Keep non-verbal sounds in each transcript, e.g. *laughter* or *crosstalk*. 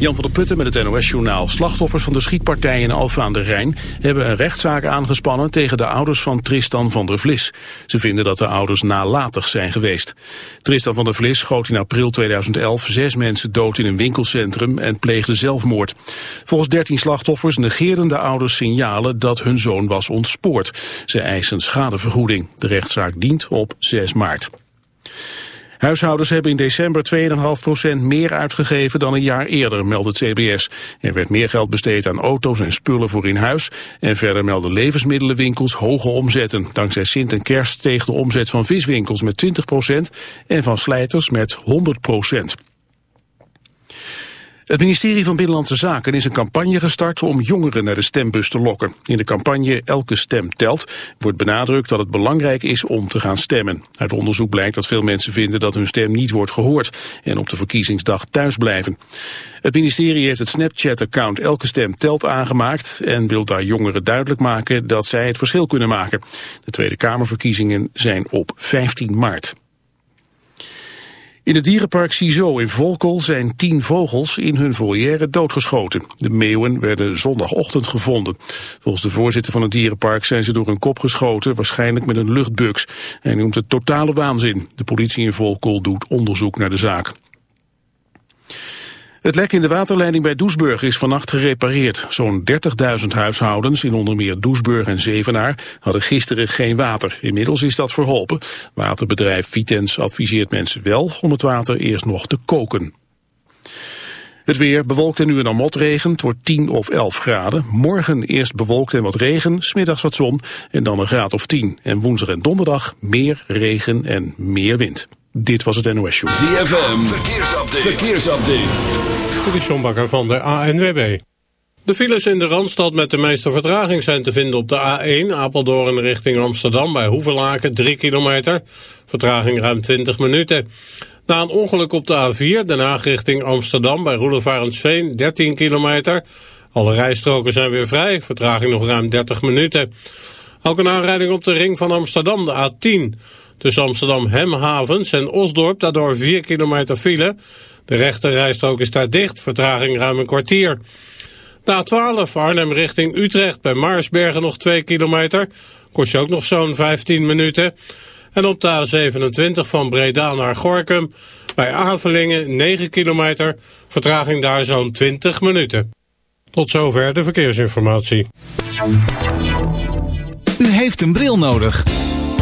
Jan van der Putten met het NOS-journaal. Slachtoffers van de schietpartij in Alfa aan de Rijn... hebben een rechtszaak aangespannen tegen de ouders van Tristan van der Vlis. Ze vinden dat de ouders nalatig zijn geweest. Tristan van der Vlis schoot in april 2011 zes mensen dood in een winkelcentrum... en pleegde zelfmoord. Volgens 13 slachtoffers negeerden de ouders signalen dat hun zoon was ontspoord. Ze eisen schadevergoeding. De rechtszaak dient op 6 maart. Huishoudens hebben in december 2,5% meer uitgegeven dan een jaar eerder, meldt CBS. Er werd meer geld besteed aan auto's en spullen voor in huis. En verder melden levensmiddelenwinkels hoge omzetten. Dankzij Sint en Kerst steeg de omzet van viswinkels met 20% en van slijters met 100%. Het ministerie van Binnenlandse Zaken is een campagne gestart om jongeren naar de stembus te lokken. In de campagne Elke stem telt wordt benadrukt dat het belangrijk is om te gaan stemmen. Uit onderzoek blijkt dat veel mensen vinden dat hun stem niet wordt gehoord en op de verkiezingsdag thuis blijven. Het ministerie heeft het Snapchat-account Elke stem telt aangemaakt en wil daar jongeren duidelijk maken dat zij het verschil kunnen maken. De Tweede Kamerverkiezingen zijn op 15 maart. In het dierenpark CISO in Volkel zijn tien vogels in hun volière doodgeschoten. De meeuwen werden zondagochtend gevonden. Volgens de voorzitter van het dierenpark zijn ze door hun kop geschoten, waarschijnlijk met een luchtbuks. Hij noemt het totale waanzin. De politie in Volkel doet onderzoek naar de zaak. Het lek in de waterleiding bij Doesburg is vannacht gerepareerd. Zo'n 30.000 huishoudens in onder meer Doesburg en Zevenaar hadden gisteren geen water. Inmiddels is dat verholpen. Waterbedrijf Vitens adviseert mensen wel om het water eerst nog te koken. Het weer bewolkt en nu en dan motregen. Het wordt 10 of 11 graden. Morgen eerst bewolkt en wat regen, smiddags wat zon en dan een graad of 10. En woensdag en donderdag meer regen en meer wind. Dit was het NOS Show. ZFM, verkeersupdate. verkeersupdate. Dit is John Bakker van de ANWB. De files in de Randstad met de meeste vertraging zijn te vinden op de A1 Apeldoorn richting Amsterdam bij Hoevelaken 3 kilometer. Vertraging ruim 20 minuten. Na een ongeluk op de A4 Den Haag richting Amsterdam bij Roelevarensveen 13 kilometer. Alle rijstroken zijn weer vrij, vertraging nog ruim 30 minuten. Ook een aanrijding op de ring van Amsterdam, de A10. Tussen Amsterdam Hemhavens en Osdorp, daardoor 4 kilometer file. De rechte rijstrook is daar dicht, vertraging ruim een kwartier. Na 12 Arnhem richting Utrecht bij Maarsbergen nog 2 kilometer. Kost je ook nog zo'n 15 minuten. En op de A27 van Breda naar Gorkum bij Avelingen 9 kilometer. Vertraging daar zo'n 20 minuten. Tot zover de verkeersinformatie. U heeft een bril nodig.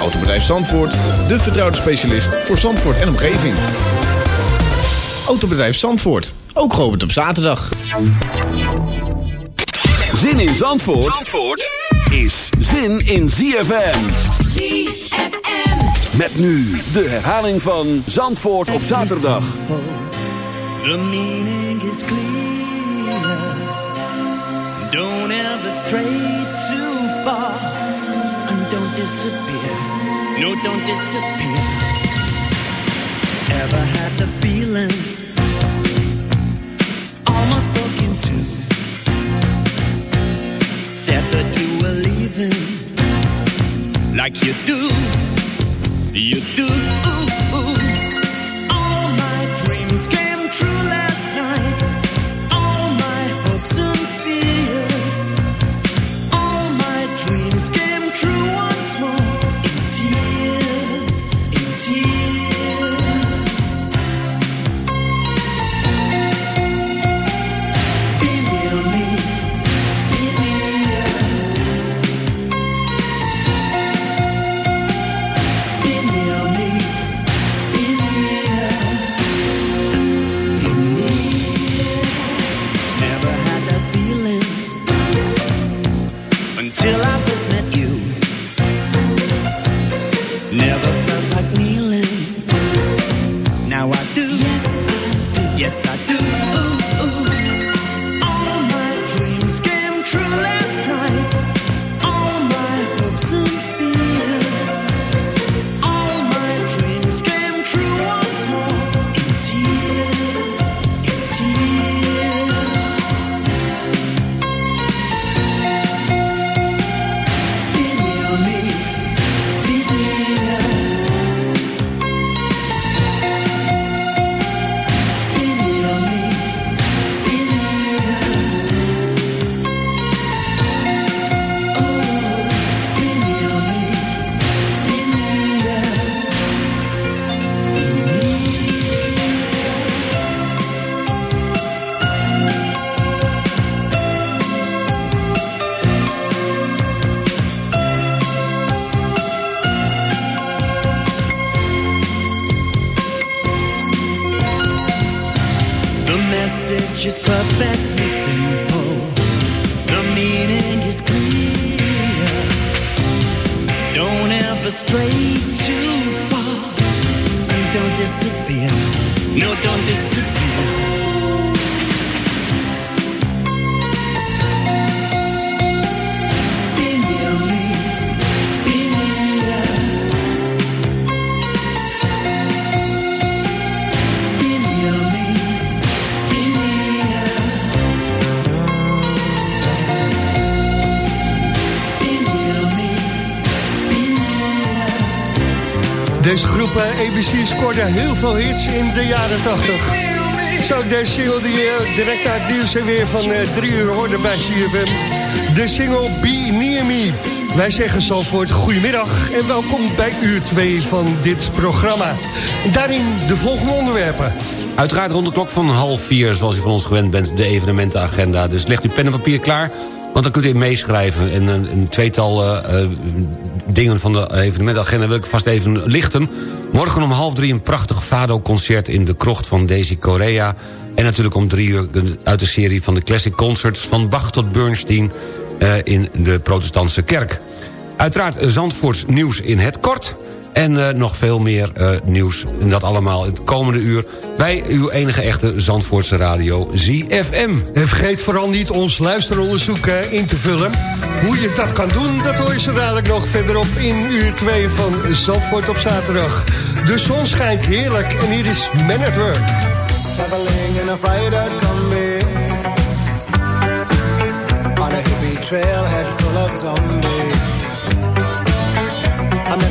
Autobedrijf Zandvoort, de vertrouwde specialist voor Zandvoort en omgeving. Autobedrijf Zandvoort, ook geopend op zaterdag. Zin in Zandvoort, Zandvoort is zin in ZFM. ZFM. Met nu de herhaling van Zandvoort op zaterdag. The meaning is clear. Don't ever stray No, don't disappear. Ever had the feeling? Almost broke into. Said that you were leaving. Like you do. You do. All ABC scoorde heel veel hits in de jaren 80. Zo, deze single die je direct naar het nieuws en weer van eh, drie uur hoorde bij CFM. De single Be Near Me. Wij zeggen zo voor het goedemiddag en welkom bij uur 2 van dit programma. Daarin de volgende onderwerpen. Uiteraard rond de klok van half vier, zoals u van ons gewend bent, de evenementenagenda. Dus legt uw pen en papier klaar, want dan kunt u meeschrijven. En een, een tweetal dingen van de evenementenagenda wil ik vast even lichten. Morgen om half drie een prachtig Fado-concert in de krocht van Daisy Korea. En natuurlijk om drie uur uit de serie van de Classic Concerts... van Bach tot Bernstein uh, in de protestantse kerk. Uiteraard Zandvoorts nieuws in het kort... En uh, nog veel meer uh, nieuws. En dat allemaal het komende uur bij uw enige echte Zandvoortse radio ZFM. En vergeet vooral niet ons luisteronderzoek uh, in te vullen. Hoe je dat kan doen, dat hoor je zo dadelijk nog verderop in uur 2 van Zandvoort op zaterdag. De zon schijnt heerlijk en hier is Man at Work. Traveling in a Friday combi On a hippie trailhead full of zombies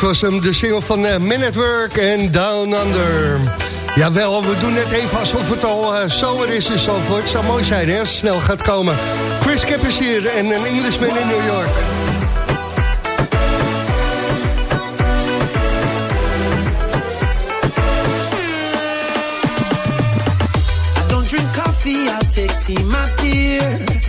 dat was hem, de single van uh, at Work en Down Under. Jawel, we doen net even alsof het al uh, zomer is in Zandvoort. Het zou mooi zijn hè, snel gaat komen. Chris Cap is hier en een Englishman in New York. I don't drink coffee, I take tea, my dear.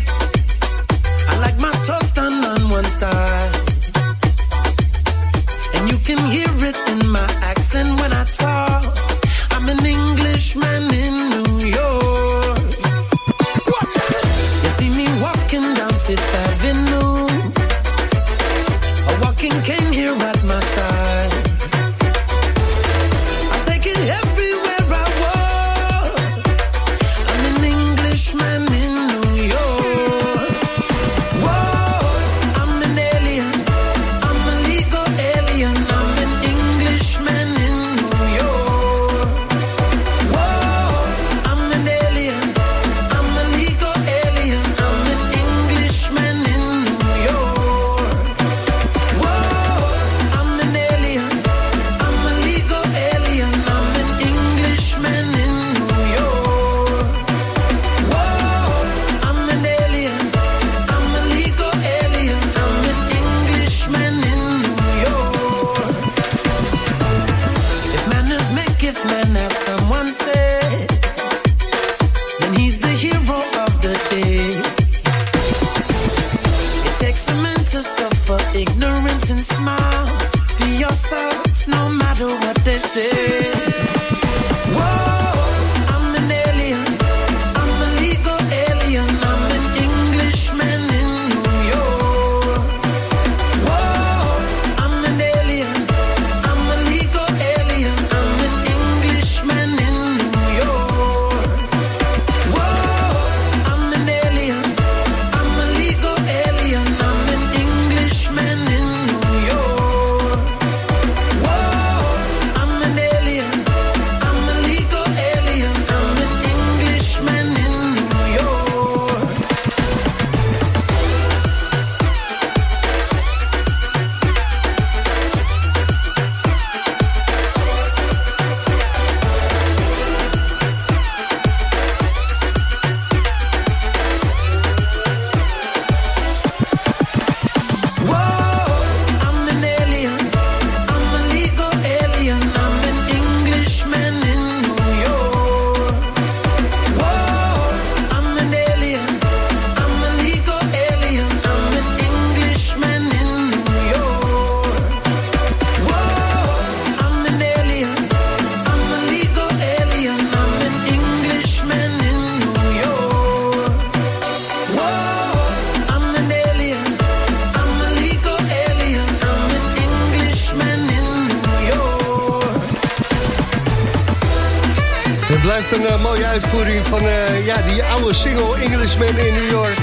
Blijft een eh, mooie uitvoering van eh, ja, die oude single Englishman in New York.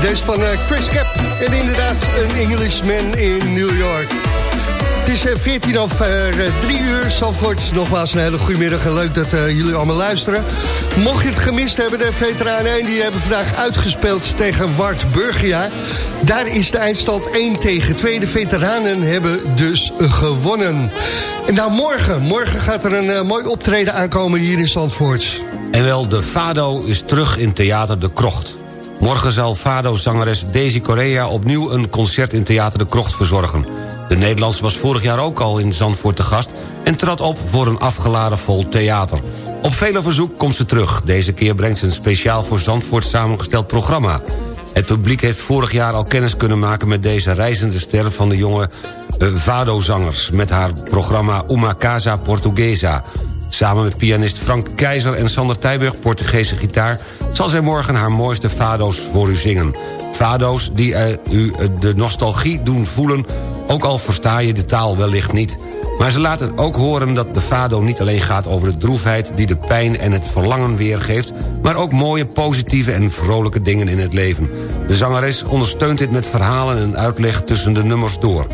Deze van eh, Chris Cap. En inderdaad een Englishman in New York. Het is eh, 14 over 3 uur. Zandvoort, nogmaals een hele goede middag leuk dat eh, jullie allemaal luisteren. Mocht je het gemist hebben, de veteranen 1 die hebben vandaag uitgespeeld tegen Wart Burgia. Daar is de eindstand 1 tegen 2. De veteranen hebben dus gewonnen. En nou morgen, morgen gaat er een eh, mooi optreden aankomen hier in Zandvoort. En wel, de Fado is terug in Theater De Krocht. Morgen zal Fado-zangeres Daisy Correa opnieuw een concert in Theater De Krocht verzorgen. De Nederlandse was vorig jaar ook al in Zandvoort te gast... en trad op voor een afgeladen vol theater. Op vele verzoek komt ze terug. Deze keer brengt ze een speciaal voor Zandvoort samengesteld programma. Het publiek heeft vorig jaar al kennis kunnen maken... met deze reizende ster van de jonge eh, Vado-zangers... met haar programma Uma Casa Portuguesa... Samen met pianist Frank Keizer en Sander Tijburg, Portugese gitaar... zal zij morgen haar mooiste fado's voor u zingen. Fado's die eh, u eh, de nostalgie doen voelen... ook al versta je de taal wellicht niet. Maar ze laten ook horen dat de fado niet alleen gaat over de droefheid... die de pijn en het verlangen weergeeft... maar ook mooie, positieve en vrolijke dingen in het leven. De zangeres ondersteunt dit met verhalen en uitleg tussen de nummers door.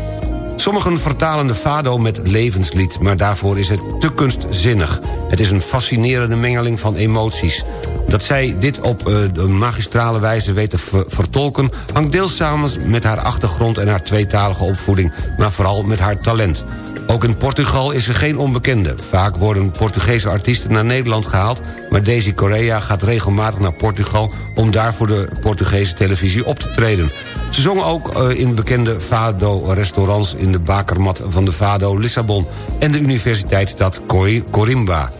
Sommigen vertalen de fado met levenslied... maar daarvoor is het te kunstzinnig. Het is een fascinerende mengeling van emoties. Dat zij dit op uh, de magistrale wijze weet te ver vertolken... hangt deels samen met haar achtergrond en haar tweetalige opvoeding... maar vooral met haar talent. Ook in Portugal is ze geen onbekende. Vaak worden Portugese artiesten naar Nederland gehaald... maar Daisy Correa gaat regelmatig naar Portugal... om daar voor de Portugese televisie op te treden. Ze zong ook uh, in bekende Fado-restaurants... in de bakermat van de Fado Lissabon... en de universiteitsstad Corimba.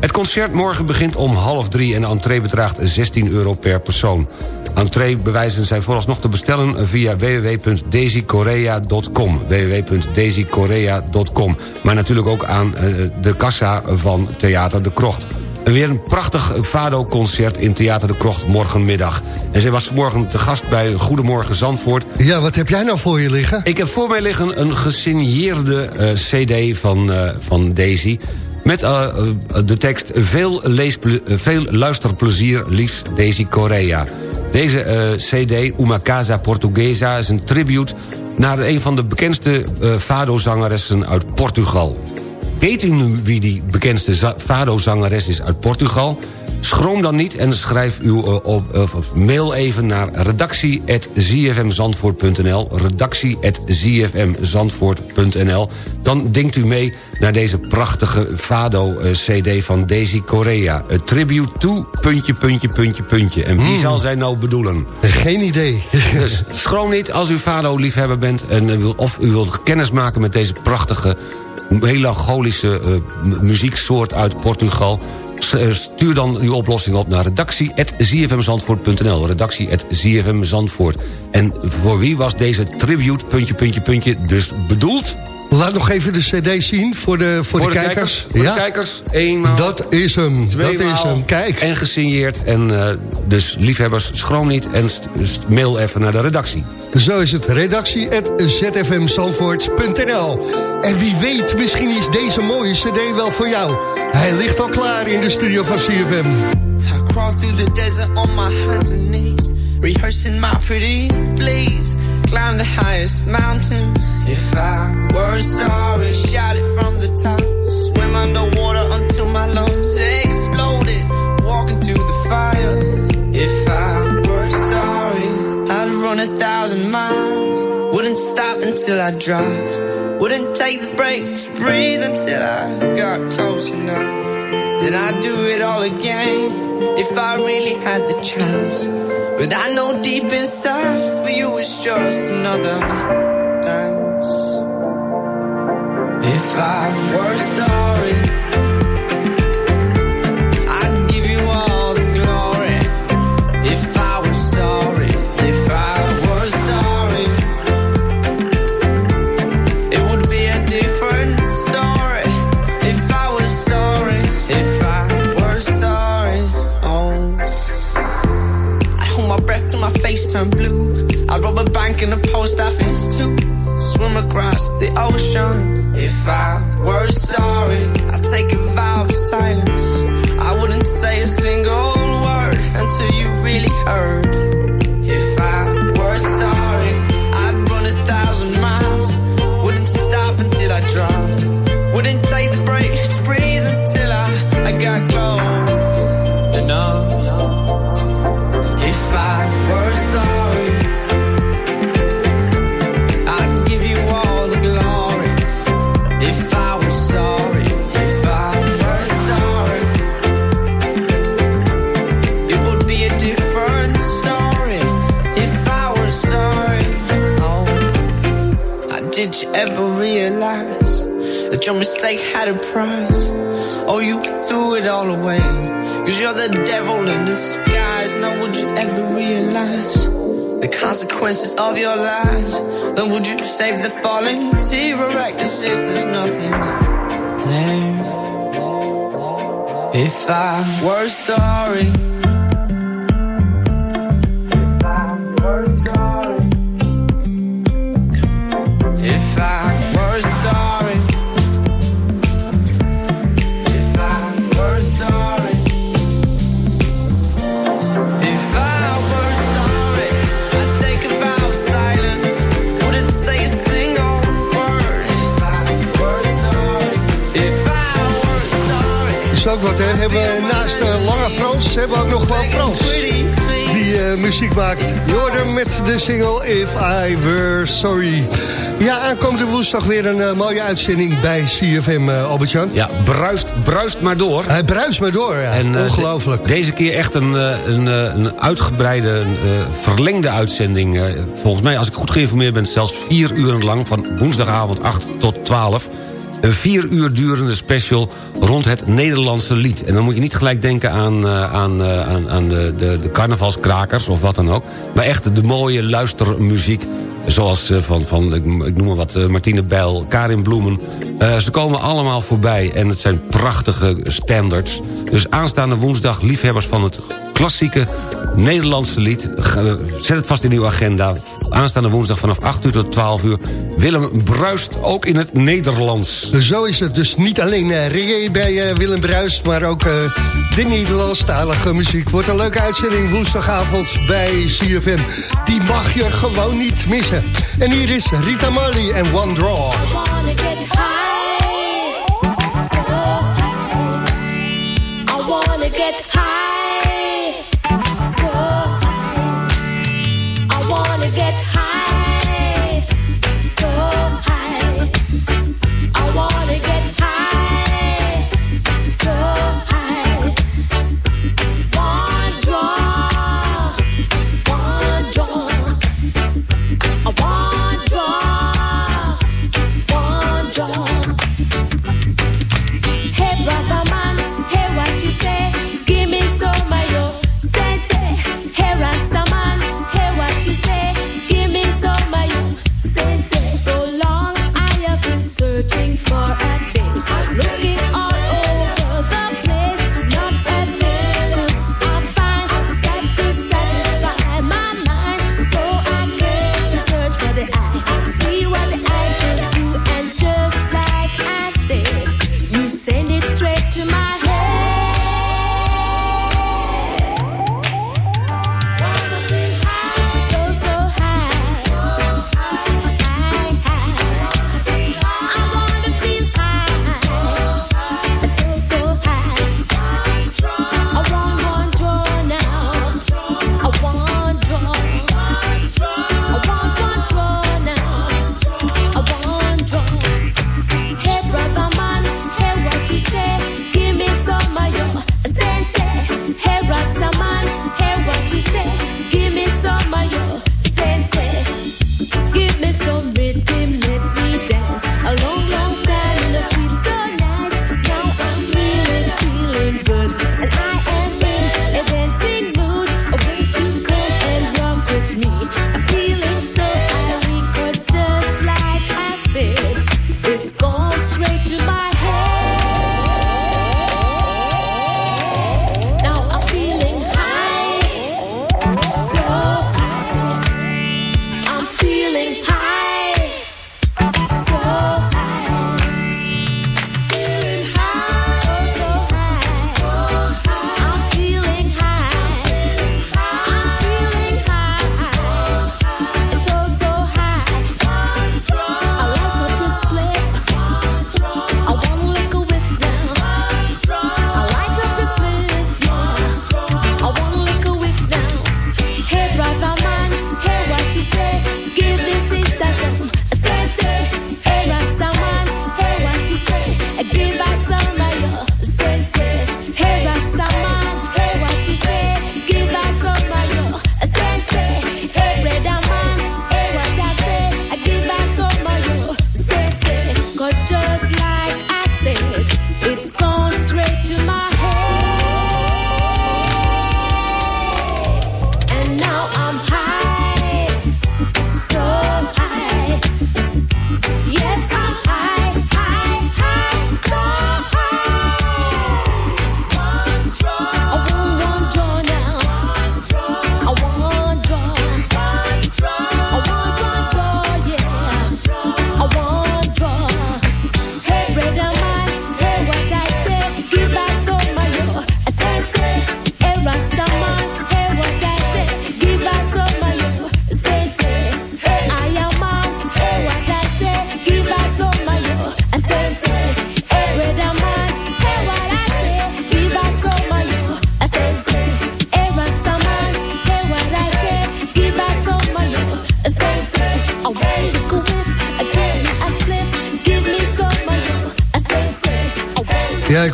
Het concert morgen begint om half drie... en de entree bedraagt 16 euro per persoon. Entreebewijzen zijn vooralsnog te bestellen via www.daisykorea.com. www.daisykorea.com. Maar natuurlijk ook aan uh, de kassa van Theater de Krocht. Weer een prachtig Fado-concert in Theater de Krocht morgenmiddag. En zij was morgen te gast bij Goedemorgen Zandvoort. Ja, wat heb jij nou voor je liggen? Ik heb voor mij liggen een gesigneerde uh, cd van, uh, van Daisy... Met uh, de tekst veel, veel luisterplezier, liefst Daisy Correa. Deze cd, Uma Casa Portuguesa, is een tribute... naar een van de bekendste fado-zangeressen uit Portugal. Weet u nu wie die bekendste fado-zangeres is uit Portugal? Schroom dan niet en schrijf uw uh, op, of mail even naar redactie.zfmzandvoort.nl redactie.zfmzandvoort.nl Dan denkt u mee naar deze prachtige Fado-cd uh, van Daisy Correa. A tribute to... puntje, puntje, puntje, puntje. En wie hmm. zal zij nou bedoelen? Geen idee. *laughs* dus schroom niet als u Fado-liefhebber bent... En, of u wilt kennis maken met deze prachtige melancholische uh, muzieksoort uit Portugal eh, stuur dan uw oplossing op naar redactie.zfmzandvoort.nl. Redactie.zfmzandvoort. En voor wie was deze tribute, puntje, puntje, puntje, dus bedoeld? Laat nog even de cd zien voor de, voor, voor de, de, kijkers. Voor ja? de kijkers, eenmaal. Dat is hem, dat is hem, kijk. En gesigneerd. En uh, dus liefhebbers, schroom niet en mail even naar de redactie. Zo is het, redactie.zfmzandvoort.nl. En wie weet, misschien is deze mooie cd wel voor jou. Hij ligt al klaar in de studio van CFM. I crawl through the desert on my hands and knees. Rehearsing my pretty please. Climb the highest mountain. If I were sorry, shout it from the top. Swim underwater until my lungs exploded. Walk into the fire. If I were sorry, I'd run a thousand miles. Wouldn't stop until I dropped. Wouldn't take the break to breathe until I got close enough. Then I'd do it all again if I really had the chance. But I know deep inside for you it's just another blue. I'd rob a different story. If I was sorry, if I were sorry. Oh. I hold my breath till my face turn blue. I rub a bank and a post office. Swim across the ocean. If I were sorry, I'd take a ever realize that your mistake had a price? Oh, you threw it all away? Cause you're the devil in disguise. Now, would you ever realize the consequences of your lies? Then would you save the fallen tear or act as if there's nothing there? If I were sorry. Hè. Hebben we naast uh, Lange Frans, hebben we ook nog wel Frans. Die uh, muziek maakt. Jordan met de single If I Were Sorry. Ja, aankomende woensdag weer een uh, mooie uitzending bij CFM, uh, Albert-Jan. Ja, bruist, bruist maar door. Hij bruist maar door, ja. En, Ongelooflijk. De, deze keer echt een, een, een uitgebreide, verlengde uitzending. volgens mij, als ik goed geïnformeerd ben, zelfs vier uur lang... van woensdagavond 8 tot 12 een vier uur durende special rond het Nederlandse lied. En dan moet je niet gelijk denken aan, uh, aan, uh, aan, aan de, de, de carnavalskrakers of wat dan ook. Maar echt de mooie luistermuziek Zoals uh, van, van ik, ik, noem maar wat, Martine Bijl, Karin Bloemen. ze komen allemaal voorbij en het zijn prachtige standards. Dus aanstaande woensdag, liefhebbers van het klassieke Nederlandse lied. Zet het vast in uw agenda. Aanstaande woensdag vanaf 8 uur tot 12 uur. Willem Bruist ook in het Nederlands. Zo is het. Dus niet alleen uh, reggae bij uh, Willem Bruist... maar ook uh, de Nederlandstalige muziek. Wordt een leuke uitzending woensdagavond bij CFM. Die mag je gewoon niet missen. En hier is Rita Marley en One Draw. get high.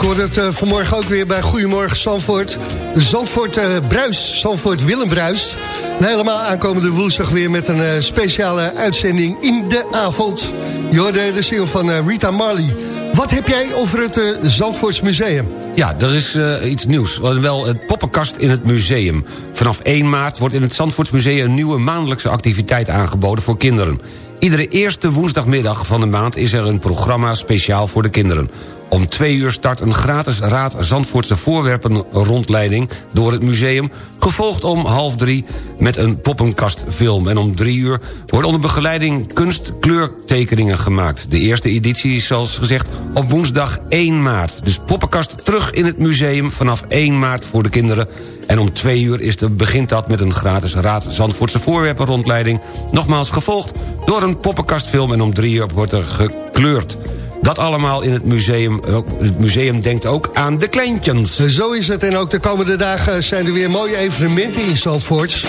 Hoorde het uh, vanmorgen ook weer bij Goedemorgen Zandvoort. Zandvoort uh, Bruis, Zandvoort Willem Bruis. En helemaal aankomende woensdag weer met een uh, speciale uitzending in de avond. Je hoorde de ziel van Rita Marley. Wat heb jij over het Zandvoorts Museum? Ja, er is iets nieuws. Wel het poppenkast in het museum. Vanaf 1 maart wordt in het Zandvoortsmuseum... een nieuwe maandelijkse activiteit aangeboden voor kinderen. Iedere eerste woensdagmiddag van de maand is er een programma speciaal voor de kinderen. Om twee uur start een gratis Raad Zandvoortse voorwerpen rondleiding door het museum... gevolgd om half drie met een poppenkastfilm. En om drie uur wordt onder begeleiding kunstkleurtekeningen gemaakt. De eerste editie is zoals gezegd op woensdag 1 maart. Dus poppenkast terug in het museum vanaf 1 maart voor de kinderen... En om twee uur is de, begint dat met een gratis Raad Zandvoortse voorwerpen rondleiding. Nogmaals gevolgd door een poppenkastfilm en om drie uur wordt er gekleurd. Dat allemaal in het museum. Het museum denkt ook aan de kleintjes. Zo is het. En ook de komende dagen zijn er weer mooie evenementen in Zandvoort.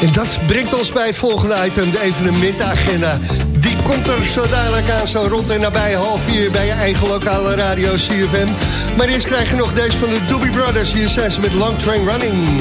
En dat brengt ons bij het volgende item, de evenementenagenda. Die komt er zo dadelijk aan, zo rond en nabij half vier... bij je eigen lokale radio CFM. Maar eerst krijg je nog deze van de Doobie Brothers. Hier zijn ze met Long Train Running.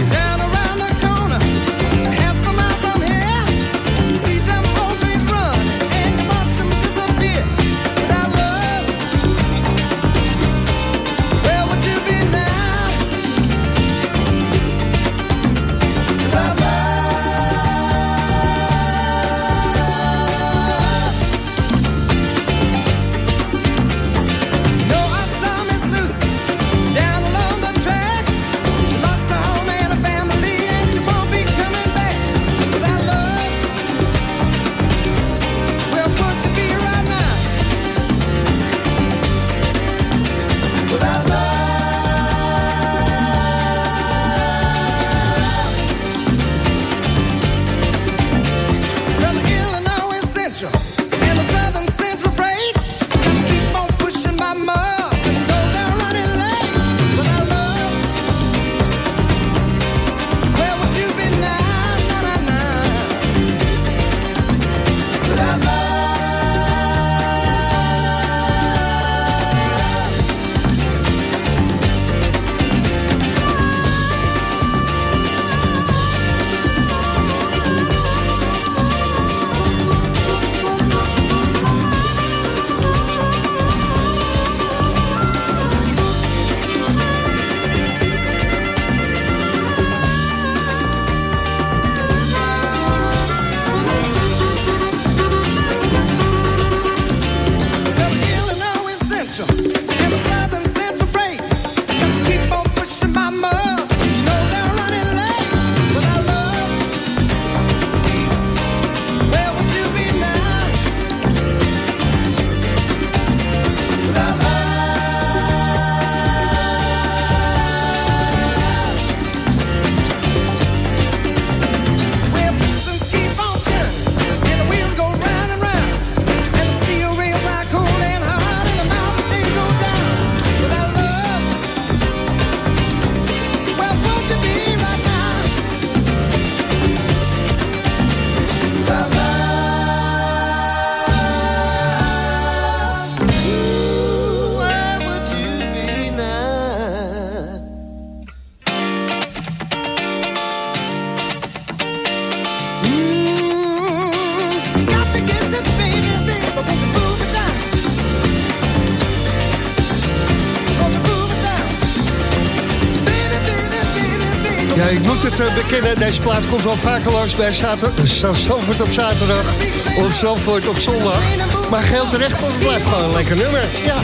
Deze plaat komt wel vaker langs bij Zandvoort op zaterdag of Zandvoort op zondag. Maar geld terecht, want het blijft gewoon een lekker nummer. Ja.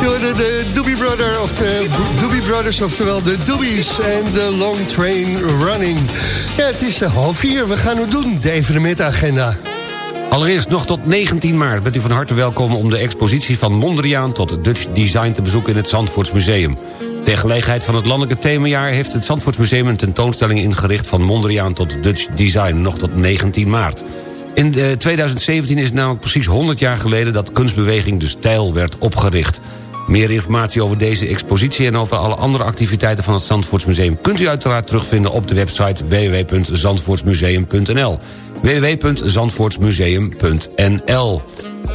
De, de Doobie Brother of de Doobie Brothers, oftewel de Doobies en de Long Train Running. Ja, het is eh, half vier. We gaan het doen, de evenementagenda. Allereerst nog tot 19 maart bent u van harte welkom om de expositie van Mondriaan tot Dutch Design te bezoeken in het Zandvoortsmuseum. Ter gelegenheid van het landelijke themajaar... heeft het Zandvoortsmuseum een tentoonstelling ingericht... van Mondriaan tot Dutch Design, nog tot 19 maart. In 2017 is het namelijk precies 100 jaar geleden... dat kunstbeweging De Stijl werd opgericht. Meer informatie over deze expositie en over alle andere activiteiten van het Zandvoortsmuseum... kunt u uiteraard terugvinden op de website www.zandvoortsmuseum.nl www.zandvoortsmuseum.nl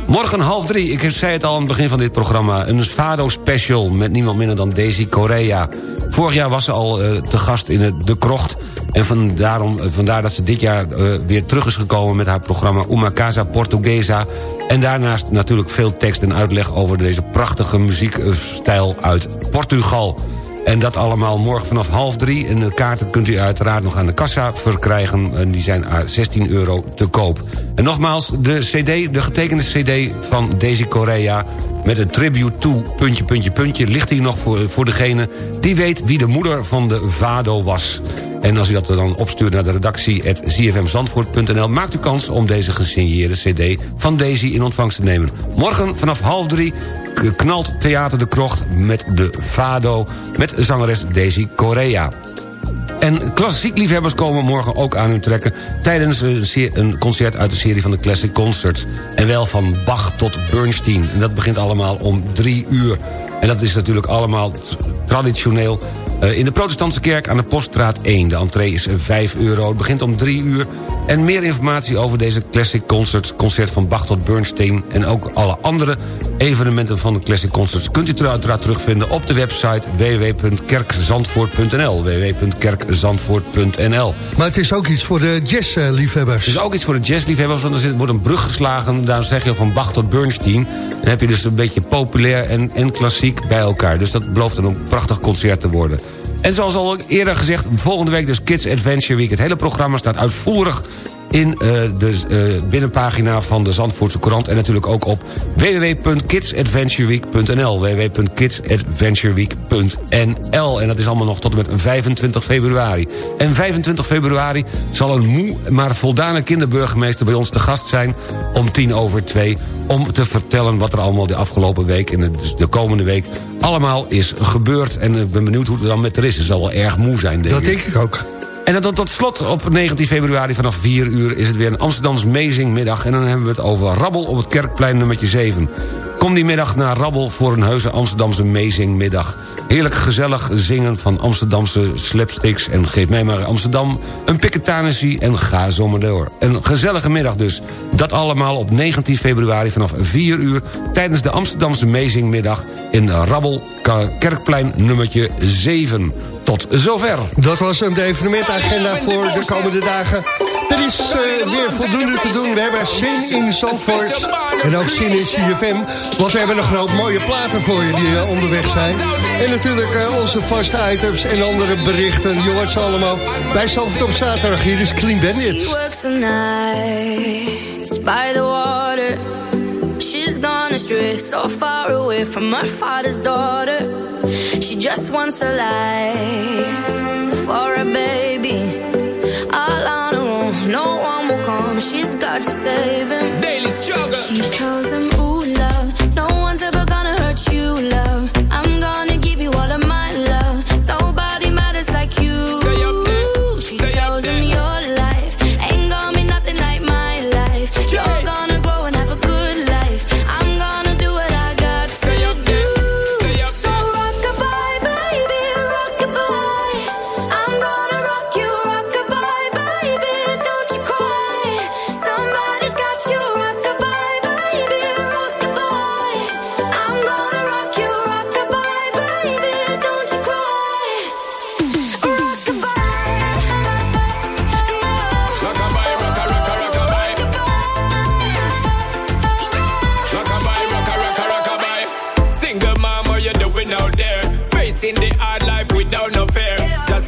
Morgen half drie, ik zei het al aan het begin van dit programma... een Fado-special met niemand minder dan Daisy Correa. Vorig jaar was ze al uh, te gast in het De Krocht... en van daarom, vandaar dat ze dit jaar uh, weer terug is gekomen... met haar programma Uma Casa Portuguesa... en daarnaast natuurlijk veel tekst en uitleg... over deze prachtige muziekstijl uit Portugal... En dat allemaal morgen vanaf half drie. En de kaarten kunt u uiteraard nog aan de kassa verkrijgen. En die zijn à 16 euro te koop. En nogmaals, de, CD, de getekende cd van Daisy Correa... met een tribute to puntje, puntje, puntje... ligt hier nog voor, voor degene die weet wie de moeder van de Vado was. En als u dat dan opstuurt naar de redactie zfmzandvoort.nl... maakt u kans om deze gesigneerde cd van Daisy in ontvangst te nemen. Morgen vanaf half drie knalt Theater de Krocht met de Fado... met zangeres Daisy Correa. En klassiek liefhebbers komen morgen ook aan hun trekken... tijdens een concert uit de serie van de Classic Concerts. En wel van Bach tot Bernstein. En dat begint allemaal om drie uur. En dat is natuurlijk allemaal traditioneel in de protestantse kerk aan de Poststraat 1. De entree is 5 euro. Het begint om 3 uur. En meer informatie over deze Classic Concerts... concert van Bach tot Bernstein... en ook alle andere evenementen van de Classic Concerts... kunt u uiteraard terugvinden op de website www.kerkzandvoort.nl www.kerkzandvoort.nl Maar het is ook iets voor de jazzliefhebbers. Het is ook iets voor de jazzliefhebbers... want er wordt een brug geslagen, daar zeg je van Bach tot Bernstein... dan heb je dus een beetje populair en, en klassiek bij elkaar. Dus dat belooft een prachtig concert te worden. En zoals al eerder gezegd, volgende week dus Kids Adventure Week. Het hele programma staat uitvoerig in uh, de uh, binnenpagina van de Zandvoortse Courant... en natuurlijk ook op www.kidsadventureweek.nl www.kidsadventureweek.nl En dat is allemaal nog tot en met 25 februari. En 25 februari zal een moe, maar voldane kinderburgemeester... bij ons te gast zijn om tien over twee om te vertellen wat er allemaal de afgelopen week... en dus de komende week allemaal is gebeurd. En ik ben benieuwd hoe het dan met er is. Het zal wel erg moe zijn, denk dat ik. Dat denk ik ook. En dan tot slot op 19 februari vanaf 4 uur... is het weer een Amsterdams Amazing En dan hebben we het over Rabbel op het Kerkplein nummertje 7. Kom die middag naar Rabbel voor een heuse Amsterdamse Amazing Heerlijk gezellig zingen van Amsterdamse slapsticks... en geef mij maar Amsterdam een piketanissie en ga zomaar door. Een gezellige middag dus. Dat allemaal op 19 februari vanaf 4 uur... tijdens de Amsterdamse Amazing in Rabbel Kerkplein nummertje 7. Tot zover. Dat was een de evenementagenda voor de komende dagen. Er is uh, weer voldoende te doen. We hebben zin in Zandvoort en ook zin in CFM. Want we hebben nog groot mooie platen voor je die uh, onderweg zijn. En natuurlijk uh, onze vaste items en andere berichten. Je hoort ze allemaal bij Zandvoort op zaterdag. Hier is Clean Bandit. She works the night by the water. So far away from her father's daughter. She just wants a life for a baby.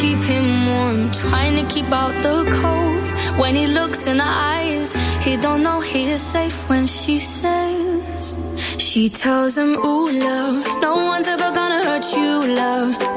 keep him warm, trying to keep out the cold. When he looks in her eyes, he don't know he is safe when she says. She tells him, Ooh, love, no one's ever gonna hurt you, love.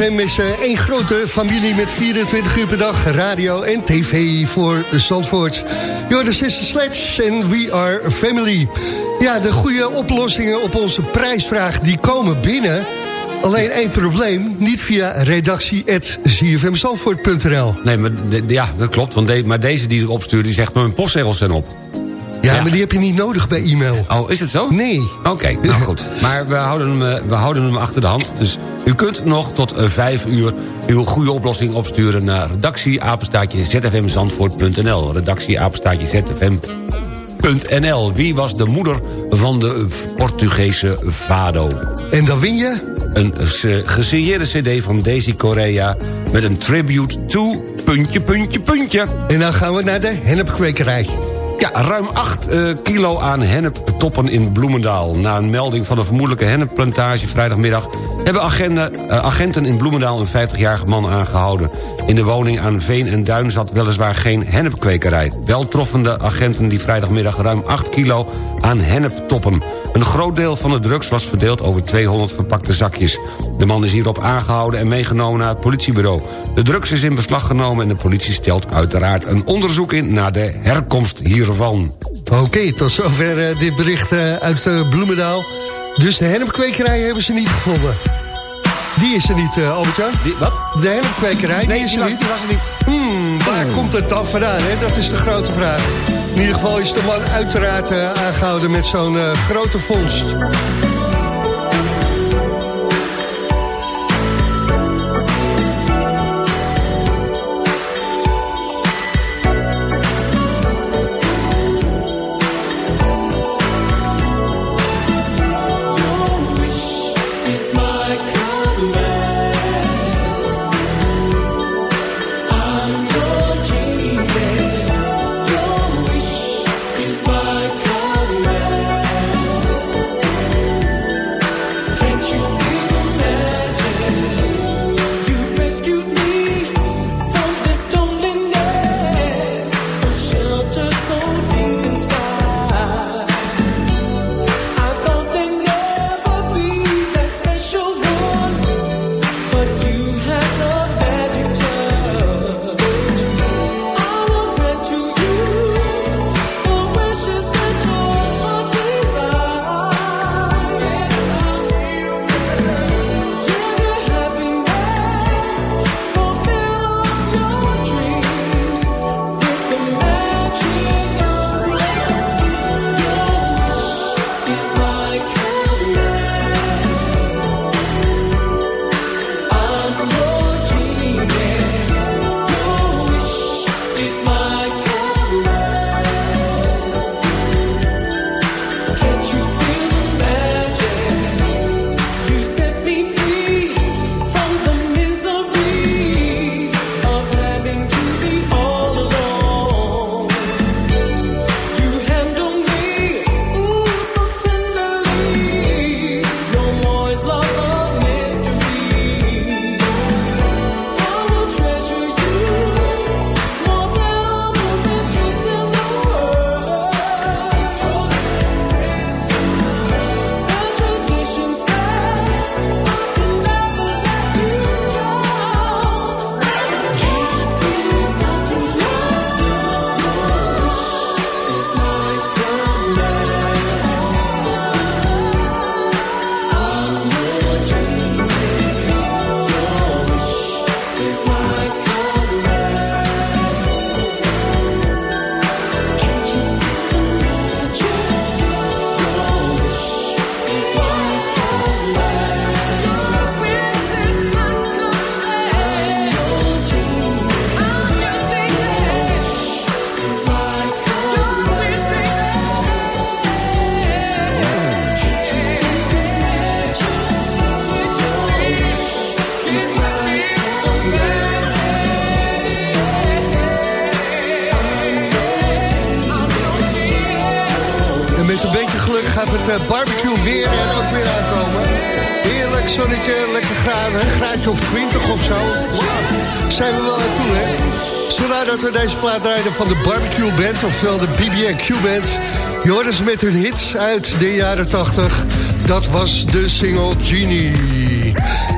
ZFM is eh, één grote familie met 24 uur per dag radio en tv voor de Zandvoort. Jordis is de Sledge en We Are Family. Ja, de goede oplossingen op onze prijsvraag die komen binnen. Alleen één probleem, niet via redactie.zfmzandvoort.nl. Nee, maar ja, dat klopt, want maar deze die ik opsturen, die zegt... mijn postzegels zijn op. Ja, maar die heb je niet nodig bij e-mail. Oh, is het zo? Nee. Oké, nou goed. Maar we houden, hem, eh, we houden hem achter de hand. Dus u kunt nog tot eh, vijf uur uw goede oplossing opsturen... naar redactie apenstaatje zfmzandvoort.nl. Redactie apenstaatje zfm.nl. Wie was de moeder van de Portugese Vado? En dan win je? Een eh, gesigneerde cd van Daisy Correa... met een tribute to... puntje, puntje, puntje. En dan gaan we naar de hennepkwekerij. Ja, ruim 8 eh, kilo aan henneptoppen in Bloemendaal. Na een melding van een vermoedelijke hennepplantage vrijdagmiddag... hebben agenda, eh, agenten in Bloemendaal een 50-jarige man aangehouden. In de woning aan Veen en Duin zat weliswaar geen hennepkwekerij. Wel troffen de agenten die vrijdagmiddag ruim 8 kilo aan henneptoppen. Een groot deel van de drugs was verdeeld over 200 verpakte zakjes. De man is hierop aangehouden en meegenomen naar het politiebureau. De drugs is in beslag genomen en de politie stelt uiteraard een onderzoek in... naar de herkomst hiervan. Oké, tot zover eh, dit bericht eh, uit eh, Bloemendaal. Dus de hennepkwekerij hebben ze niet gevonden. Die is er niet, uh, Albert-Jan. Wat? De hennepkwekerij, die is er niet. was er niet. Hmm, waar komt het dan vandaan, hè? Dat is de grote vraag. In ieder geval is de man uiteraard eh, aangehouden met zo'n eh, grote vondst. Plaat van de Barbecue Band, oftewel de BB&Q Band. Je met hun hits uit de jaren 80. Dat was de single Genie.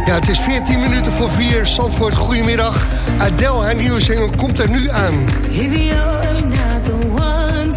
Ja, het is 14 minuten voor 4. Zandvoort, goedemiddag. Adele, haar nieuwe single, komt er nu aan. One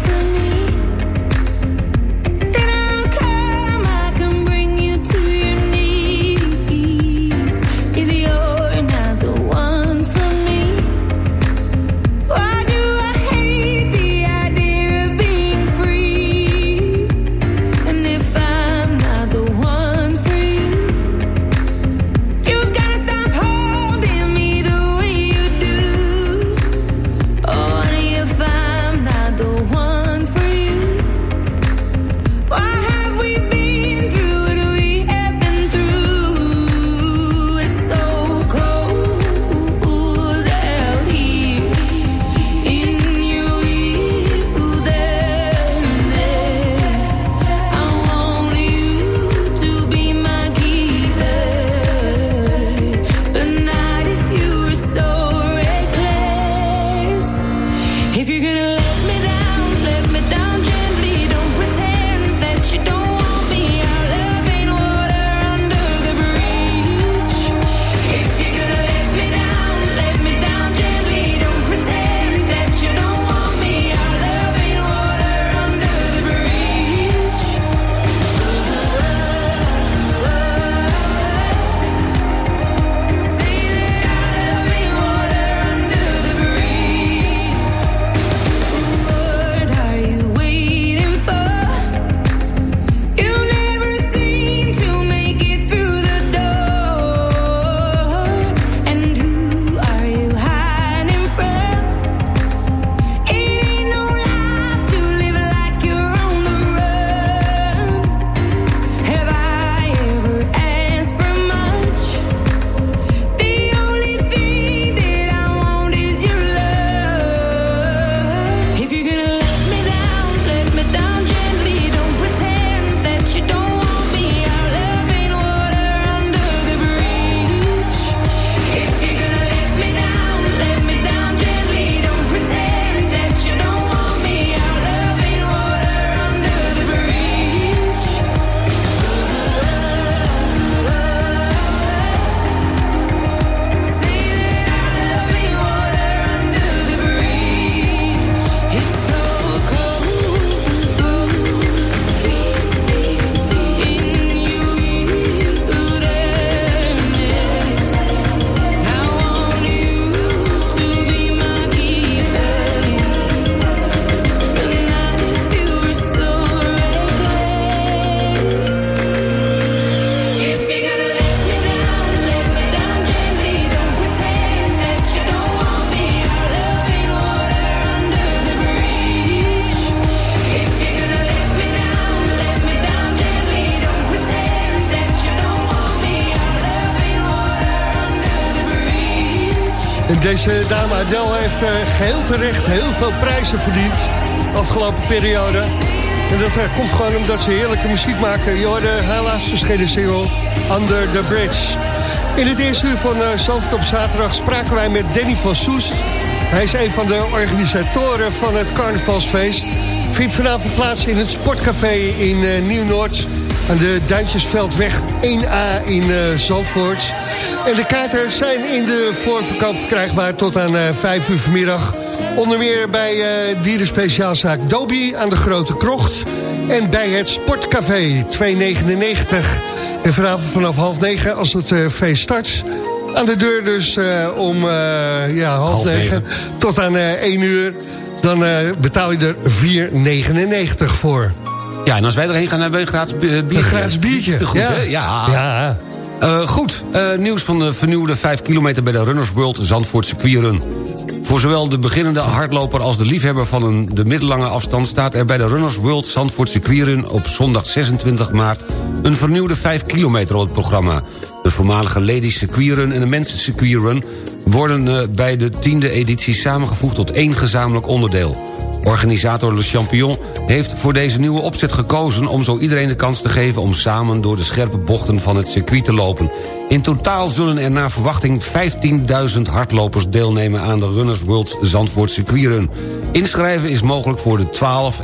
deze dame Adele heeft uh, geheel terecht heel veel prijzen verdiend. Afgelopen periode. En dat uh, komt gewoon omdat ze heerlijke muziek maken. Je hoorde helaas verschenen single Under the Bridge. In het eerste uur van uh, op zaterdag spraken wij met Danny van Soest. Hij is een van de organisatoren van het carnavalsfeest. Vindt vanavond plaats in het Sportcafé in Nieuw-Noord... aan de Duintjesveldweg 1A in uh, Zandvoort. En de kaarten zijn in de voorverkoop verkrijgbaar tot aan uh, 5 uur vanmiddag. Onder meer bij uh, dierenspeciaalzaak Dobie aan de Grote Krocht... en bij het Sportcafé 299. En vanavond vanaf half negen als het feest start... Aan de deur dus uh, om uh, ja, half, half negen, negen tot aan uh, 1 uur. Dan betaal je er 4,99 voor. Ja, en als wij erheen gaan, hebben we een gratis biertje. Een gratis biertje. Goed, ja. Hè? Ja. ja. Uh, goed, uh, nieuws van de vernieuwde 5 kilometer bij de Runners World Zandvoort Run. Voor zowel de beginnende hardloper als de liefhebber van een, de middellange afstand... staat er bij de Runners World Zandvoort Run op zondag 26 maart... een vernieuwde 5 kilometer op het programma. De voormalige Ladies Run en de Mensen worden uh, bij de tiende editie samengevoegd tot één gezamenlijk onderdeel. Organisator Le Champion heeft voor deze nieuwe opzet gekozen... om zo iedereen de kans te geven om samen door de scherpe bochten van het circuit te lopen. In totaal zullen er naar verwachting 15.000 hardlopers deelnemen... aan de Runners World Zandvoort Circuitrun. Inschrijven is mogelijk voor de 12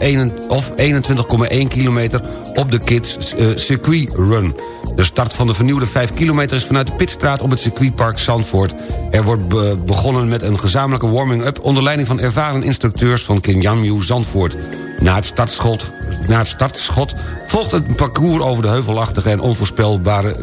of 21,1 kilometer op de Kids uh, Circuit Run. De start van de vernieuwde 5 kilometer is vanuit de Pitstraat op het circuitpark Zandvoort. Er wordt be begonnen met een gezamenlijke warming-up... onder leiding van ervaren instructeurs van Kinjamju Zandvoort. Na het, startschot, na het startschot volgt een parcours over de heuvelachtige en onvoorspelbare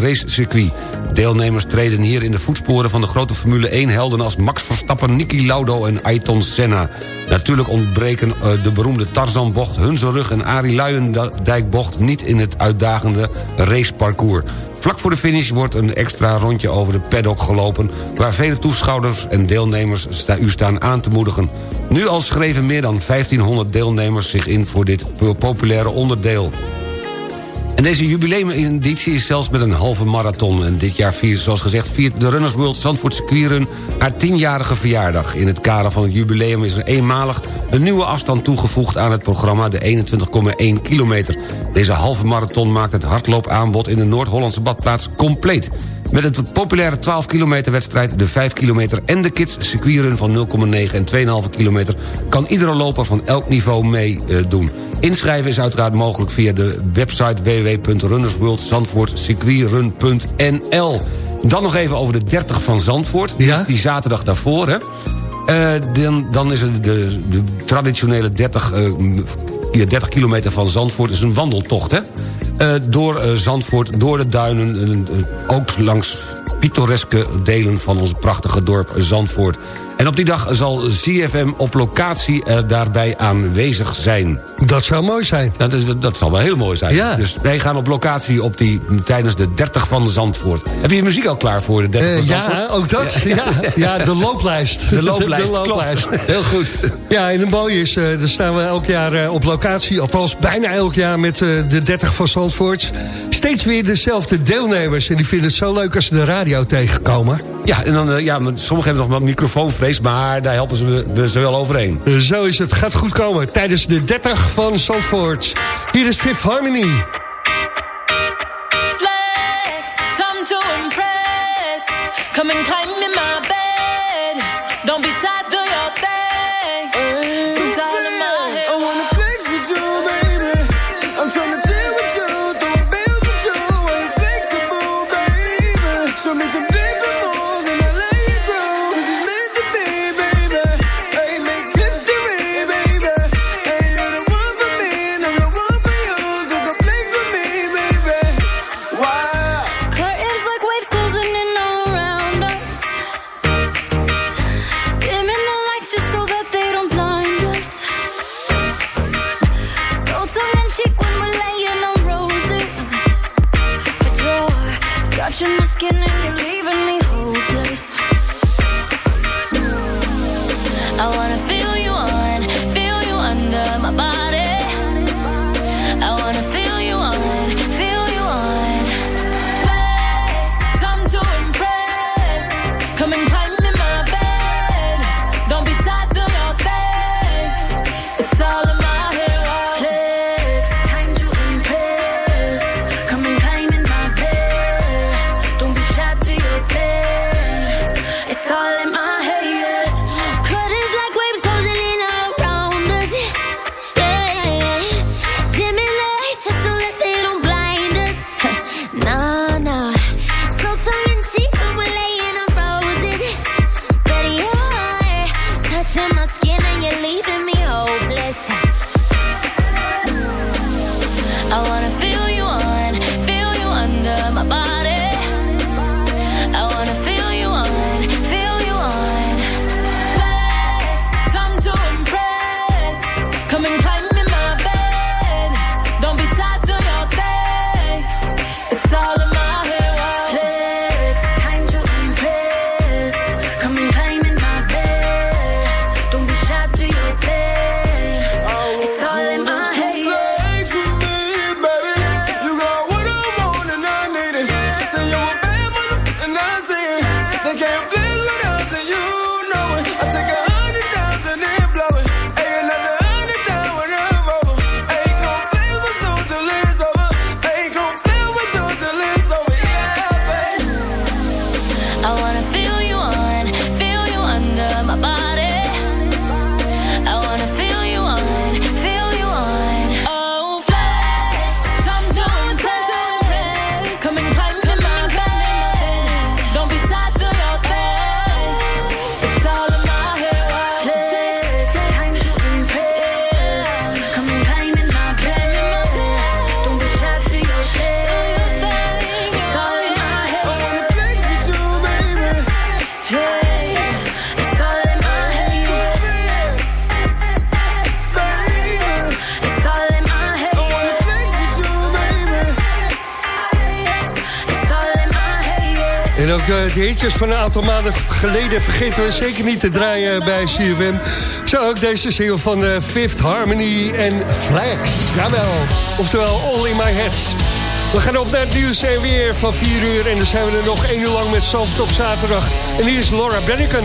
racecircuit. Deelnemers treden hier in de voetsporen van de grote Formule 1-helden... als Max Verstappen, Niki Laudo en Ayrton Senna. Natuurlijk ontbreken uh, de beroemde Tarzanbocht, Hunzelrug en Arie Luijendijkbocht... niet in het uitdagende raceparcours. Vlak voor de finish wordt een extra rondje over de paddock gelopen... waar vele toeschouwers en deelnemers u staan aan te moedigen. Nu al schreven meer dan 1500 deelnemers zich in voor dit populaire onderdeel. En deze jubileumeditie is zelfs met een halve marathon. En dit jaar viert, zoals gezegd, viert de Runners World Zandvoort Circuitrun haar tienjarige verjaardag. In het kader van het jubileum is er eenmalig een nieuwe afstand toegevoegd aan het programma, de 21,1 kilometer. Deze halve marathon maakt het hardloopaanbod in de Noord-Hollandse badplaats compleet. Met het populaire 12 kilometer wedstrijd, de 5 kilometer en de kids circuitrun van 0,9 en 2,5 kilometer... kan iedere loper van elk niveau meedoen. Inschrijven is uiteraard mogelijk via de website www.runnersworldzandvoortcircuitrun.nl. Dan nog even over de 30 van Zandvoort. Ja? Die zaterdag daarvoor, hè. Uh, dan, dan is het de, de traditionele 30, uh, 30 kilometer van Zandvoort is een wandeltocht, hè? Uh, door uh, Zandvoort, door de duinen, uh, ook langs pittoreske delen van ons prachtige dorp Zandvoort. En op die dag zal CFM op locatie uh, daarbij aanwezig zijn. Dat zou mooi zijn. Dat, is, dat zal wel heel mooi zijn. Ja. Dus wij gaan op locatie op die, tijdens de 30 van Zandvoort. Heb je je muziek al klaar voor de 30 uh, van Zandvoort? Ja, ook dat. Ja, ja, ja de looplijst. De looplijst, de looplijst. klopt. Heel goed. Ja, en het mooie is, uh, daar staan we elk jaar uh, op locatie. Althans, bijna elk jaar met de 30 van Zandvoort. Steeds weer dezelfde deelnemers. En die vinden het zo leuk als ze de radio tegenkomen. Ja, en dan, uh, ja, sommigen hebben nog wel microfoonvrees... maar daar helpen ze, we, ze wel overheen. Uh, zo is het. Gaat goed komen tijdens de 30 van Zandvoort. Hier is Fifth Harmony. Flex, time to impress. Come and climb in my bed. ook eh, de hitjes van een aantal maanden geleden vergeten we zeker niet te draaien bij CFM. Zo ook deze single van de Fifth Harmony en Flex. Jawel, oftewel All In My Head. We gaan op naar het nieuws en weer van 4 uur. En dan zijn we er nog 1 uur lang met soft op zaterdag. En hier is Laura Benniken.